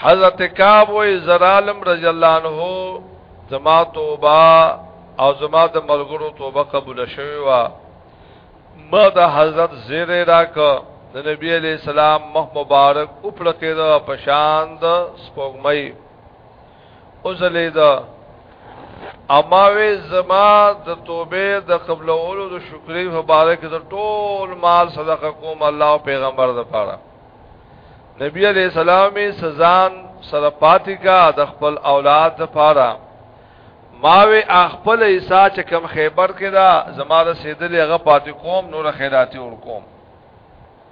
حضرت کعب و زرالم رضی الله عنه زما توبه او زما د ملګرو توبه قبول شوه وا ما د حضرت زیره راک د نبی علی السلام مخ مبارک اوپړه کېده په شان د سپوږمۍ وزلیدا اماوی زما د توبه د قبل اولو د شکرې په باره کې د ټول مال صدقه کوم الله او پیغمبر د پاره نبی علیہ السلام سزان سره پاتې کا د خپل اولاد د پاره ماوی خپل ایسا چې کم خیبر کې دا زما د سیدلې هغه پاتې کوم نور خیراتي ور کوم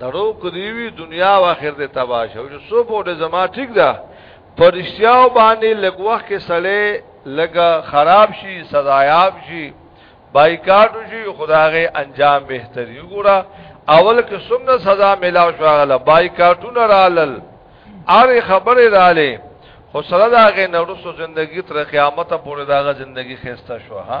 درو کدی وی دنیا او آخرت تباش او چې سو په زما ټیک ده پرشتیاو باندې لګ وخت کې سړې لګ خراب شي سزایاب شي بایکاټ شي خدای انجام بهتري وګوره اول کې سمنه سزا ملاو شو غلا بایکاټونه رالل اره خبره رااله خو سره داغه نورسو ژوندۍ تر قیامت پورې داغه ژوندۍ خسته شو ها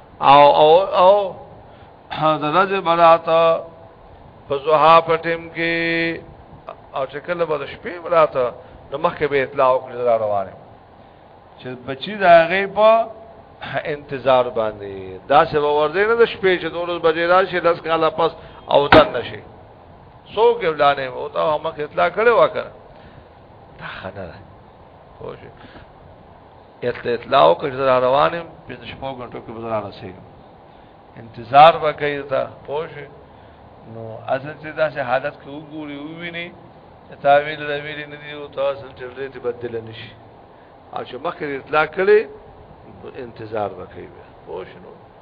او او او د رځ برات په زوها پټم کې او چې کله به شپې برات نو مخکې به اطلاع وکړي دا روانه چې بچی دا غي په انتظار باندې دا څه ورځې نه د شپې چې دولس بجې راشي 10 کاله پس او تن نشي سو کې ولانه وو ته هم اطلاع کړي وکړه دا خنره خوش اته اطلاع وکړ چې را روان یم په شپږ غنټو کې بدل رسېږم انتظار وکړئ ته پوه نو اصل چې دا سه حالت کې وګوري وویني تاویل راویل نه دی او تاسو چې لري ته بدل نشي او چې مخکې اطلاع کړي انتظار وکړي پوه شئ